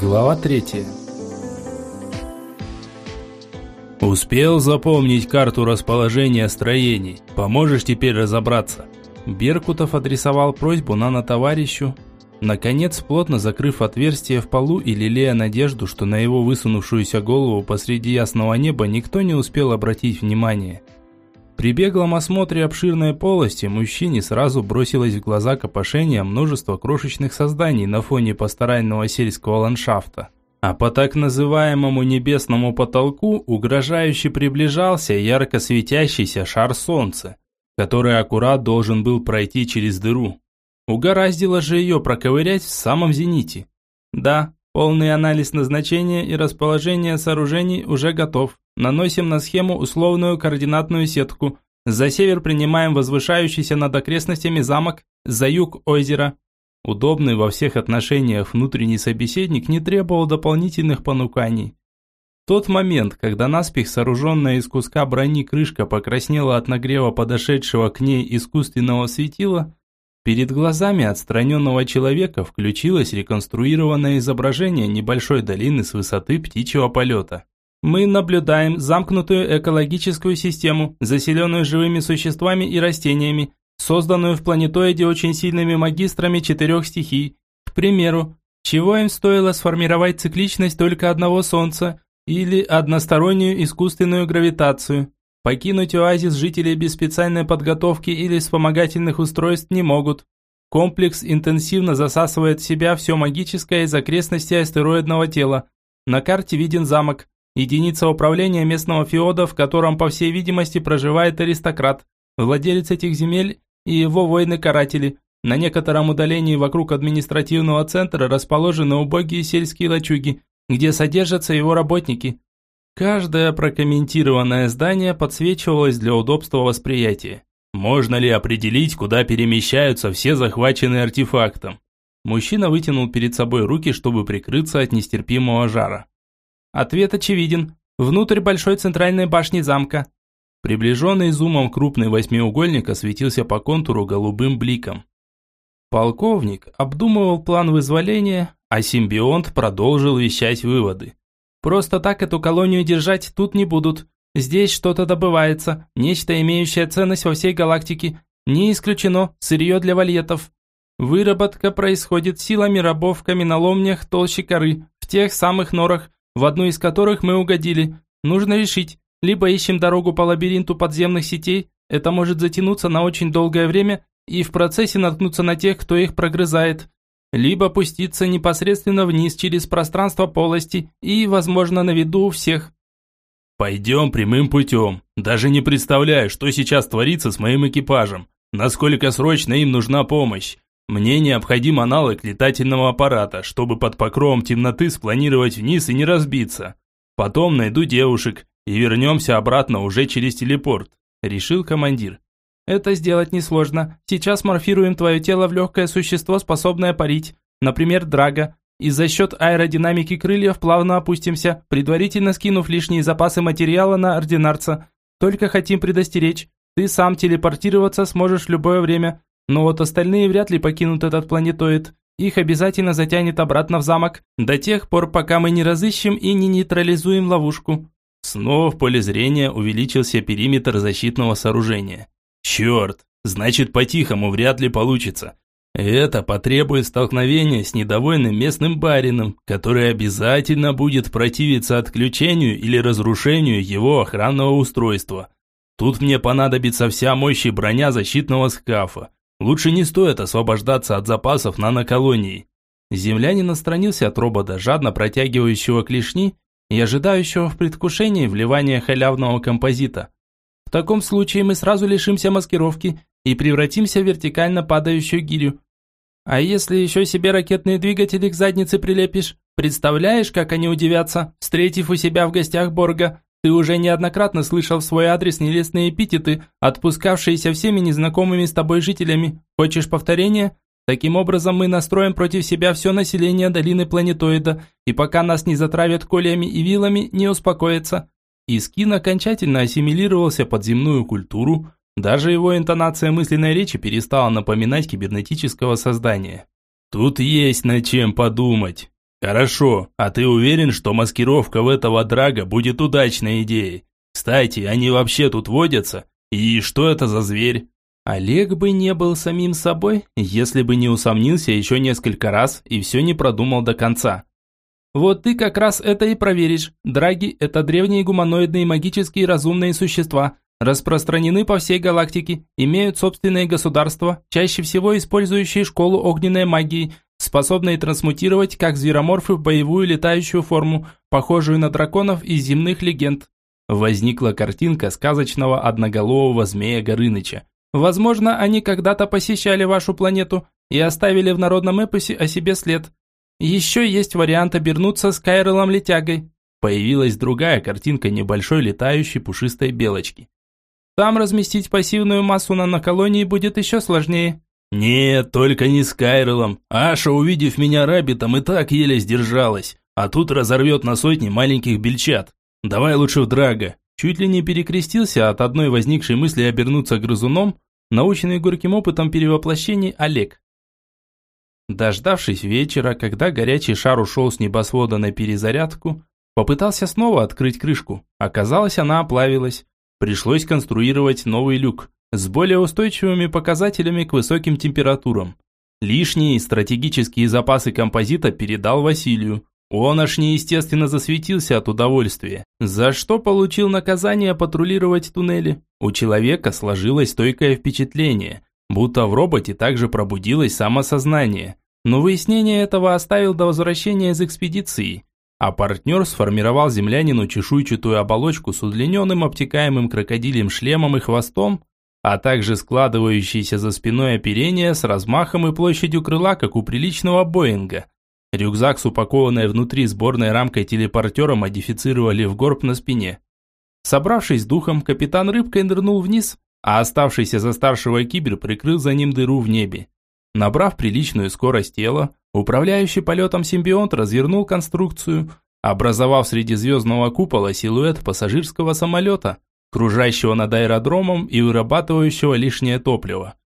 Глава третья. Успел запомнить карту расположения строений. Поможешь теперь разобраться. Беркутов адресовал просьбу нано-товарищу, наконец плотно закрыв отверстие в полу и лелея надежду, что на его высунувшуюся голову посреди ясного неба никто не успел обратить внимание. При беглом осмотре обширной полости мужчине сразу бросилось в глаза копошение множества крошечных созданий на фоне пасторального сельского ландшафта. А по так называемому небесному потолку угрожающе приближался ярко светящийся шар солнца, который аккурат должен был пройти через дыру. Угораздило же ее проковырять в самом зените. Да, полный анализ назначения и расположения сооружений уже готов. Наносим на схему условную координатную сетку. За север принимаем возвышающийся над окрестностями замок, за юг озеро. Удобный во всех отношениях внутренний собеседник не требовал дополнительных понуканий. Тот момент, когда наспех сооруженная из куска брони крышка покраснела от нагрева подошедшего к ней искусственного светила, перед глазами отстраненного человека включилось реконструированное изображение небольшой долины с высоты птичьего полета. Мы наблюдаем замкнутую экологическую систему, заселенную живыми существами и растениями, созданную в планетоиде очень сильными магистрами четырех стихий. К примеру, чего им стоило сформировать цикличность только одного Солнца или одностороннюю искусственную гравитацию. Покинуть оазис жители без специальной подготовки или вспомогательных устройств не могут. Комплекс интенсивно засасывает в себя все магическое из окрестностей астероидного тела. На карте виден замок, единица управления местного феода, в котором, по всей видимости, проживает аристократ, владелец этих земель и его воины-каратели. На некотором удалении вокруг административного центра расположены убогие сельские лачуги, где содержатся его работники. Каждое прокомментированное здание подсвечивалось для удобства восприятия. Можно ли определить, куда перемещаются все захваченные артефактом? Мужчина вытянул перед собой руки, чтобы прикрыться от нестерпимого жара. Ответ очевиден. Внутрь большой центральной башни замка. Приближенный зумом крупный восьмиугольник осветился по контуру голубым бликом. Полковник обдумывал план вызволения, а симбионт продолжил вещать выводы. Просто так эту колонию держать тут не будут. Здесь что-то добывается, нечто имеющее ценность во всей галактике. Не исключено сырье для вальетов. Выработка происходит силами рабов в каменоломнях толще коры, в тех самых норах, в одну из которых мы угодили. Нужно решить, либо ищем дорогу по лабиринту подземных сетей, это может затянуться на очень долгое время и в процессе наткнуться на тех, кто их прогрызает, либо пуститься непосредственно вниз через пространство полости и, возможно, на виду у всех. Пойдем прямым путем. Даже не представляю, что сейчас творится с моим экипажем. Насколько срочно им нужна помощь. Мне необходим аналог летательного аппарата, чтобы под покровом темноты спланировать вниз и не разбиться. Потом найду девушек и вернемся обратно уже через телепорт», – решил командир. «Это сделать несложно. Сейчас морфируем твое тело в легкое существо, способное парить, например, драга, и за счет аэродинамики крыльев плавно опустимся, предварительно скинув лишние запасы материала на ординарца. Только хотим предостеречь, ты сам телепортироваться сможешь в любое время, но вот остальные вряд ли покинут этот планетоид. Их обязательно затянет обратно в замок, до тех пор, пока мы не разыщем и не нейтрализуем ловушку». Снова в поле зрения увеличился периметр защитного сооружения. «Черт, значит по-тихому вряд ли получится. Это потребует столкновения с недовольным местным барином, который обязательно будет противиться отключению или разрушению его охранного устройства. Тут мне понадобится вся мощь и броня защитного скафа, Лучше не стоит освобождаться от запасов наноколоний. Землянин отстранился от робота, жадно протягивающего клешни и ожидающего в предвкушении вливания халявного композита. В таком случае мы сразу лишимся маскировки и превратимся в вертикально падающую гирю. А если еще себе ракетные двигатели к заднице прилепишь, представляешь, как они удивятся, встретив у себя в гостях Борга, ты уже неоднократно слышал в свой адрес нелестные эпитеты, отпускавшиеся всеми незнакомыми с тобой жителями. Хочешь повторения? Таким образом мы настроим против себя все население долины планетоида, и пока нас не затравят колями и вилами, не успокоится. Искин окончательно ассимилировался под земную культуру, даже его интонация мысленной речи перестала напоминать кибернетического создания. «Тут есть над чем подумать», Хорошо, а ты уверен, что маскировка в этого драга будет удачной идеей? Кстати, они вообще тут водятся? И что это за зверь? Олег бы не был самим собой, если бы не усомнился еще несколько раз и все не продумал до конца. Вот ты как раз это и проверишь. Драги – это древние гуманоидные магические разумные существа, распространены по всей галактике, имеют собственное государство, чаще всего использующие школу огненной магии, способные трансмутировать как звероморфы в боевую летающую форму, похожую на драконов из земных легенд. Возникла картинка сказочного одноголового змея Горыныча, Возможно, они когда-то посещали вашу планету и оставили в народном эпосе о себе след. Еще есть вариант обернуться с Кайрелом Летягой. Появилась другая картинка небольшой летающей пушистой белочки. Там разместить пассивную массу наноколонии будет еще сложнее. «Нет, только не с Кайрелом. Аша, увидев меня рабитом, и так еле сдержалась. А тут разорвет на сотни маленьких бельчат. Давай лучше в Драго. Чуть ли не перекрестился от одной возникшей мысли обернуться грызуном, наученный горьким опытом перевоплощений Олег. Дождавшись вечера, когда горячий шар ушел с небосвода на перезарядку, попытался снова открыть крышку. Оказалось, она оплавилась. Пришлось конструировать новый люк с более устойчивыми показателями к высоким температурам. Лишние стратегические запасы композита передал Василию. Он аж неестественно засветился от удовольствия, за что получил наказание патрулировать туннели. У человека сложилось стойкое впечатление, будто в роботе также пробудилось самосознание. Но выяснение этого оставил до возвращения из экспедиции. А партнер сформировал землянину чешуйчатую оболочку с удлиненным обтекаемым крокодилем шлемом и хвостом, а также складывающееся за спиной оперение с размахом и площадью крыла, как у приличного Боинга – Рюкзак с упакованной внутри сборной рамкой телепортера модифицировали в горб на спине. Собравшись с духом, капитан рыбкой нырнул вниз, а оставшийся за старшего кибер прикрыл за ним дыру в небе. Набрав приличную скорость тела, управляющий полетом симбионт развернул конструкцию, образовав среди звездного купола силуэт пассажирского самолета, кружащего над аэродромом и вырабатывающего лишнее топливо.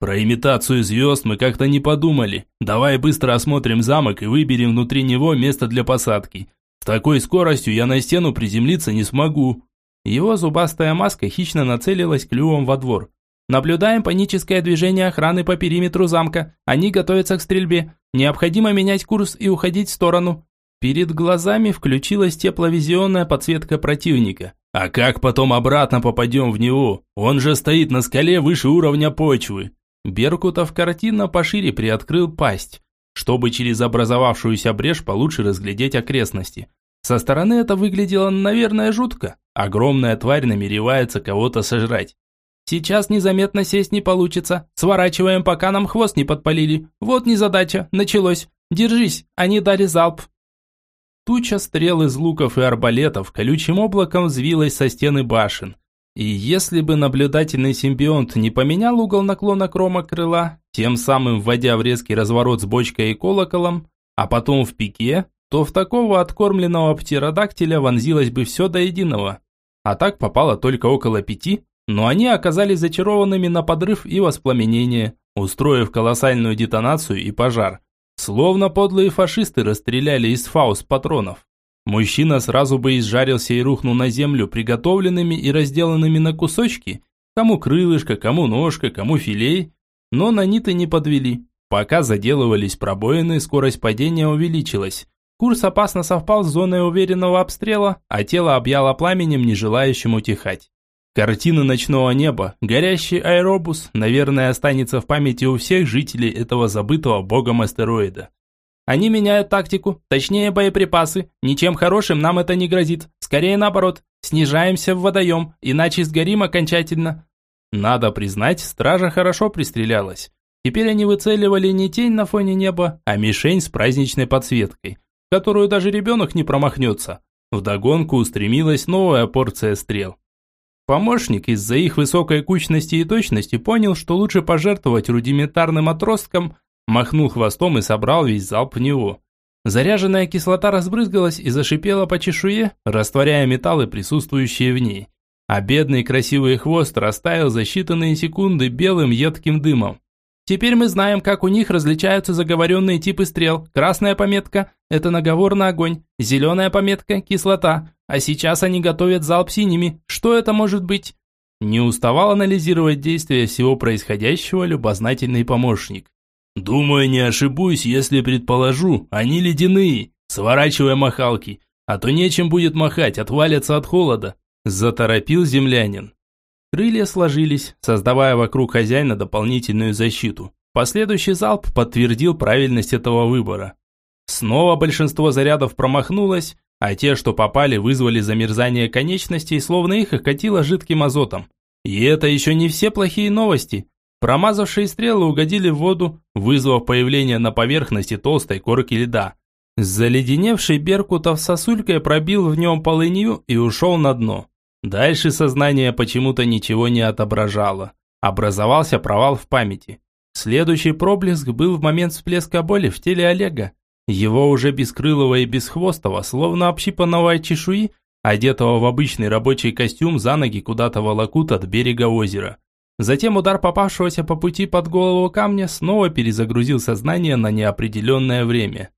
Про имитацию звезд мы как-то не подумали. Давай быстро осмотрим замок и выберем внутри него место для посадки. С такой скоростью я на стену приземлиться не смогу. Его зубастая маска хищно нацелилась клювом во двор. Наблюдаем паническое движение охраны по периметру замка. Они готовятся к стрельбе. Необходимо менять курс и уходить в сторону. Перед глазами включилась тепловизионная подсветка противника. А как потом обратно попадем в него? Он же стоит на скале выше уровня почвы. Беркутов картинно пошире приоткрыл пасть, чтобы через образовавшуюся брешь получше разглядеть окрестности. Со стороны это выглядело, наверное, жутко. Огромная тварь намеревается кого-то сожрать. Сейчас незаметно сесть не получится. Сворачиваем, пока нам хвост не подпалили. Вот незадача. Началось. Держись, они дали залп. Туча стрел из луков и арбалетов колючим облаком взвилась со стены башен. И если бы наблюдательный симбионт не поменял угол наклона крома крыла, тем самым вводя в резкий разворот с бочкой и колоколом, а потом в пике, то в такого откормленного птеродактиля вонзилось бы все до единого. А так попало только около пяти, но они оказались зачарованными на подрыв и воспламенение, устроив колоссальную детонацию и пожар. Словно подлые фашисты расстреляли из фаус патронов. Мужчина сразу бы изжарился и рухнул на землю, приготовленными и разделанными на кусочки, кому крылышко, кому ножка, кому филей, но на ниты не подвели. Пока заделывались пробоины, скорость падения увеличилась. Курс опасно совпал с зоной уверенного обстрела, а тело объяло пламенем, не желающим утихать. Картина ночного неба, горящий аэробус, наверное, останется в памяти у всех жителей этого забытого богом астероида. Они меняют тактику, точнее боеприпасы. Ничем хорошим нам это не грозит. Скорее наоборот, снижаемся в водоем, иначе сгорим окончательно. Надо признать, стража хорошо пристрелялась. Теперь они выцеливали не тень на фоне неба, а мишень с праздничной подсветкой, которую даже ребенок не промахнется. Вдогонку устремилась новая порция стрел. Помощник из-за их высокой кучности и точности понял, что лучше пожертвовать рудиментарным отростком, Махнул хвостом и собрал весь залп в него. Заряженная кислота разбрызгалась и зашипела по чешуе, растворяя металлы, присутствующие в ней. А бедный красивый хвост растаял за считанные секунды белым едким дымом. Теперь мы знаем, как у них различаются заговоренные типы стрел. Красная пометка – это наговор на огонь, зеленая пометка – кислота. А сейчас они готовят залп синими. Что это может быть? Не уставал анализировать действия всего происходящего любознательный помощник. «Думаю, не ошибусь, если предположу, они ледяные, сворачивая махалки, а то нечем будет махать, отвалятся от холода», – заторопил землянин. Крылья сложились, создавая вокруг хозяина дополнительную защиту. Последующий залп подтвердил правильность этого выбора. Снова большинство зарядов промахнулось, а те, что попали, вызвали замерзание конечностей, словно их окатило жидким азотом. И это еще не все плохие новости. Промазавшие стрелы угодили в воду, вызвав появление на поверхности толстой корки льда. Заледеневший Беркутов сосулькой пробил в нем полынью и ушел на дно. Дальше сознание почему-то ничего не отображало. Образовался провал в памяти. Следующий проблеск был в момент всплеска боли в теле Олега. Его уже бескрылого и бесхвостого, словно общипанного чешуи, одетого в обычный рабочий костюм, за ноги куда-то волокут от берега озера. Затем удар попавшегося по пути под голову камня снова перезагрузил сознание на неопределенное время.